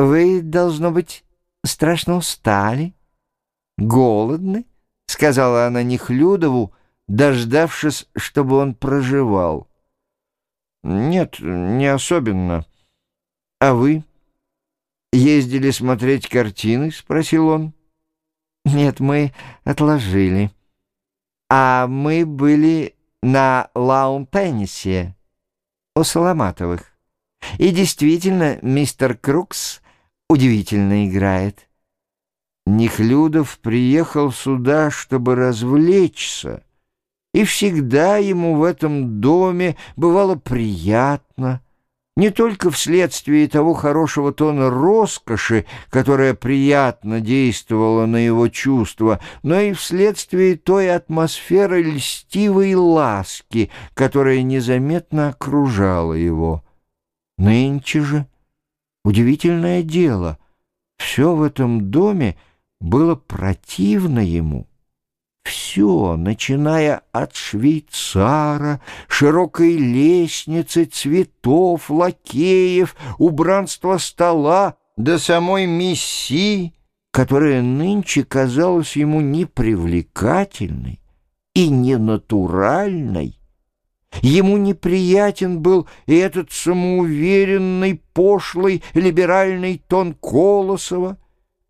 «Вы, должно быть, страшно устали, голодны?» — сказала она Нехлюдову, дождавшись, чтобы он проживал. «Нет, не особенно. А вы?» «Ездили смотреть картины?» — спросил он. «Нет, мы отложили. А мы были на Лаун-Теннисе у Соломатовых. И действительно, мистер Крукс удивительно играет». Нехлюдов приехал сюда, чтобы развлечься, и всегда ему в этом доме бывало приятно — не только вследствие того хорошего тона роскоши, которая приятно действовала на его чувства, но и вследствие той атмосферы льстивой ласки, которая незаметно окружала его. Нынче же, удивительное дело, все в этом доме было противно ему все, начиная от швейцара, широкой лестницы, цветов, лакеев, убранства стола, до самой миссии, которая нынче казалась ему непривлекательной и ненатуральной. Ему неприятен был и этот самоуверенный, пошлый, либеральный тон Колосова,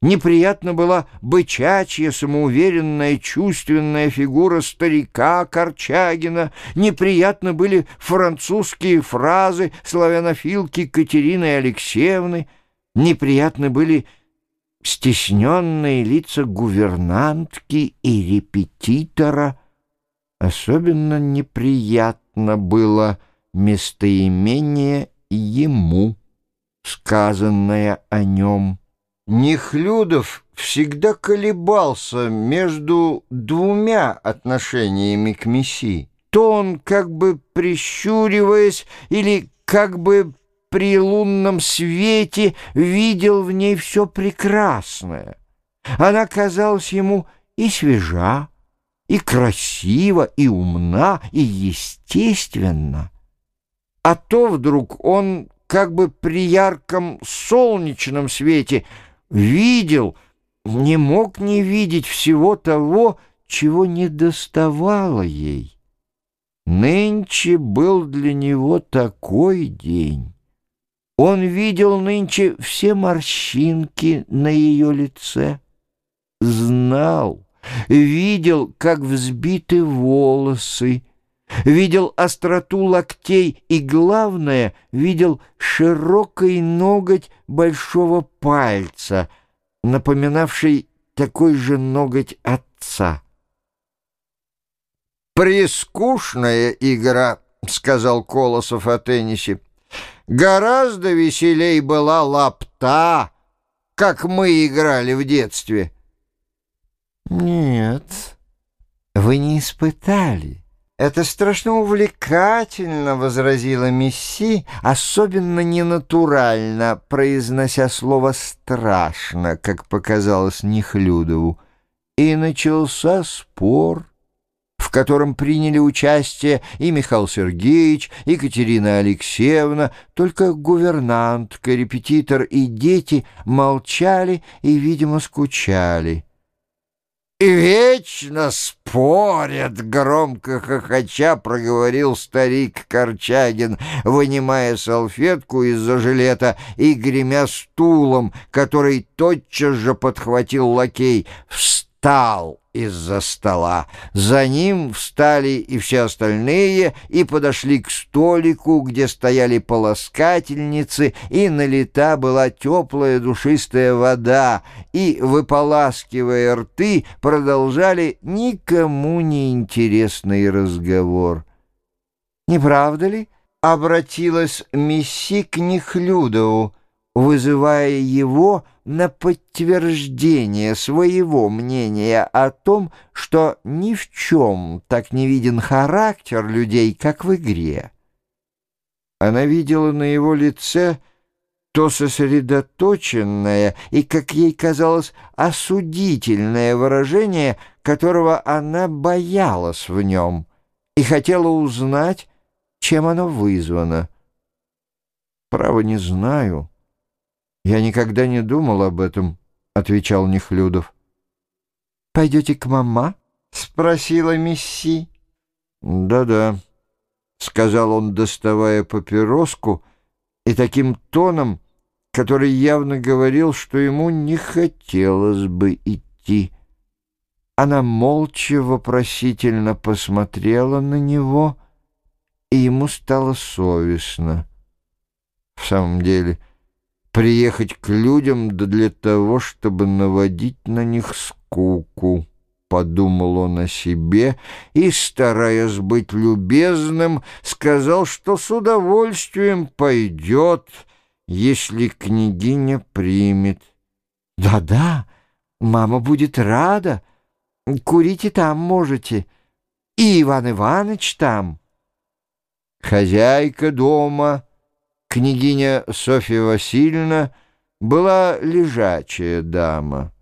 Неприятна была бычачья, самоуверенная, чувственная фигура старика Корчагина. Неприятны были французские фразы славянофилки Катерины Алексеевны. Неприятны были стесненные лица гувернантки и репетитора. Особенно неприятно было местоимение ему, сказанное о нем. Нехлюдов всегда колебался между двумя отношениями к Мессии. То он, как бы прищуриваясь или как бы при лунном свете, видел в ней все прекрасное. Она казалась ему и свежа, и красива, и умна, и естественна. А то вдруг он как бы при ярком солнечном свете — видел, не мог не видеть всего того, чего не доставало ей. Нынче был для него такой день. Он видел нынче все морщинки на ее лице, знал, видел, как взбиты волосы, видел остроту локтей и, главное, видел широкий ноготь большого пальца, напоминавший такой же ноготь отца. «Прескучная игра», — сказал Колосов о теннисе. «Гораздо веселей была лапта, как мы играли в детстве». «Нет, вы не испытали». «Это страшно увлекательно», — возразила Месси, особенно ненатурально, произнося слово «страшно», как показалось Нехлюдову. И начался спор, в котором приняли участие и Михаил Сергеевич, и Екатерина Алексеевна, только гувернантка, репетитор и дети молчали и, видимо, скучали. Вечно спорят, громко хохоча проговорил старик Корчагин, вынимая салфетку из-за жилета и гремя стулом, который тотчас же подхватил лакей. Встал! Из-за стола. За ним встали и все остальные и подошли к столику, где стояли полоскательницы, и налита была теплая душистая вода, и, выполаскивая рты, продолжали никому не интересный разговор. «Не правда ли?» — обратилась Месси к Нехлюдову вызывая его на подтверждение своего мнения о том, что ни в чем так не виден характер людей, как в игре. Она видела на его лице то сосредоточенное и, как ей казалось, осудительное выражение, которого она боялась в нем, и хотела узнать, чем оно вызвано. «Право не знаю». «Я никогда не думал об этом», — отвечал Нехлюдов. «Пойдете к мама?» — спросила Мисси. «Да-да», — сказал он, доставая папироску, и таким тоном, который явно говорил, что ему не хотелось бы идти. Она молча вопросительно посмотрела на него, и ему стало совестно. В самом деле, приехать к людям да для того, чтобы наводить на них скуку, подумал он о себе и, стараясь быть любезным, сказал, что с удовольствием пойдет, если княгиня примет. «Да-да, мама будет рада», Курите там можете. И Иван Иванович там. Хозяйка дома, княгиня Софья Васильевна, была лежачая дама.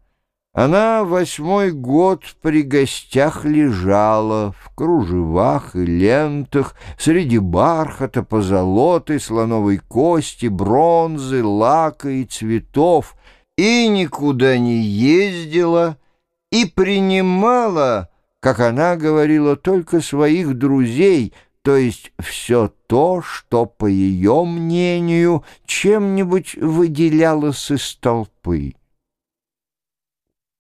Она восьмой год при гостях лежала в кружевах и лентах, среди бархата, позолоты, слоновой кости, бронзы, лака и цветов, и никуда не ездила, и принимала, как она говорила, только своих друзей, то есть все то, что, по ее мнению, чем-нибудь выделялось из толпы.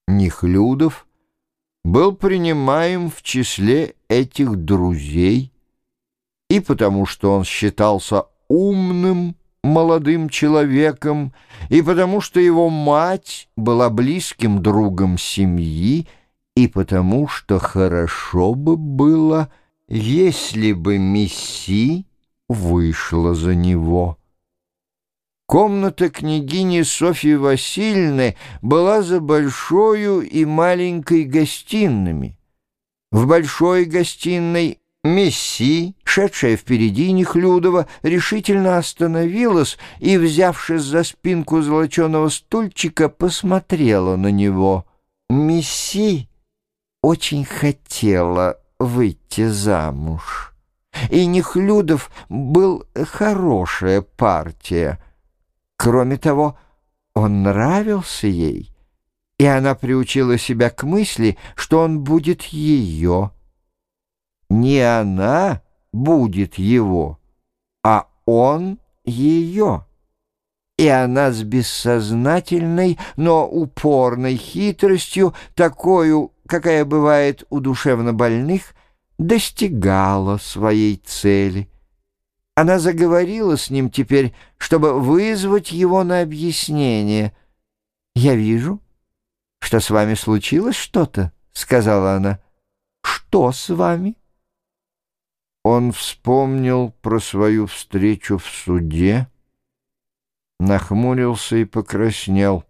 Нехлюдов был принимаем в числе этих друзей, и потому что он считался умным, молодым человеком, и потому что его мать была близким другом семьи, и потому что хорошо бы было, если бы Месси вышла за него. Комната княгини Софьи Васильевны была за большою и маленькой гостиными. В большой гостиной Месси, шедшая впереди Нехлюдова, решительно остановилась и, взявшись за спинку золоченого стульчика, посмотрела на него. Месси очень хотела выйти замуж. И Нехлюдов был хорошая партия. Кроме того, он нравился ей, и она приучила себя к мысли, что он будет ее не она будет его, а он ее. И она с бессознательной, но упорной хитростью, такую, какая бывает у душевнобольных, достигала своей цели. Она заговорила с ним теперь, чтобы вызвать его на объяснение. «Я вижу, что с вами случилось что-то», — сказала она. «Что с вами?» Он вспомнил про свою встречу в суде, нахмурился и покраснел.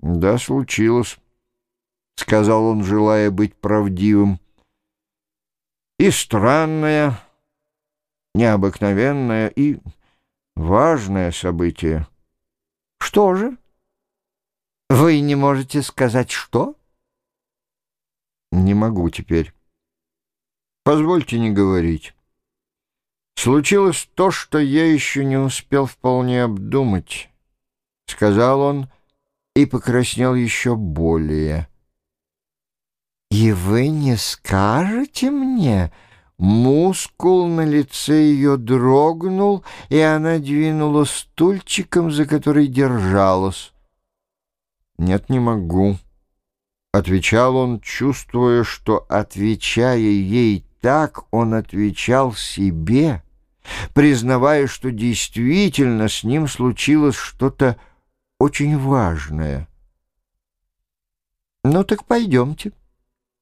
«Да, случилось», — сказал он, желая быть правдивым. «И странное, необыкновенное и важное событие». «Что же? Вы не можете сказать, что?» «Не могу теперь». Позвольте не говорить. Случилось то, что я еще не успел вполне обдумать, — сказал он и покраснел еще более. «И вы не скажете мне?» Мускул на лице ее дрогнул, и она двинула стульчиком, за который держалась. «Нет, не могу», — отвечал он, чувствуя, что, отвечая ей так он отвечал себе, признавая, что действительно с ним случилось что-то очень важное. «Ну так пойдемте».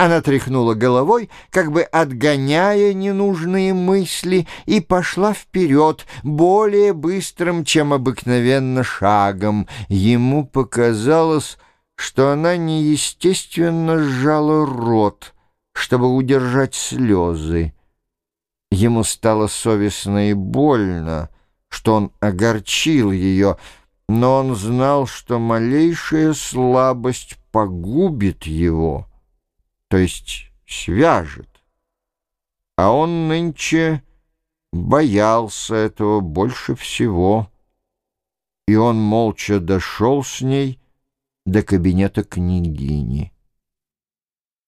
Она тряхнула головой, как бы отгоняя ненужные мысли, и пошла вперед, более быстрым, чем обыкновенно шагом. Ему показалось, что она неестественно сжала рот — чтобы удержать слезы. Ему стало совестно и больно, что он огорчил ее, но он знал, что малейшая слабость погубит его, то есть свяжет. А он нынче боялся этого больше всего. и он молча дошел с ней до кабинета княгини.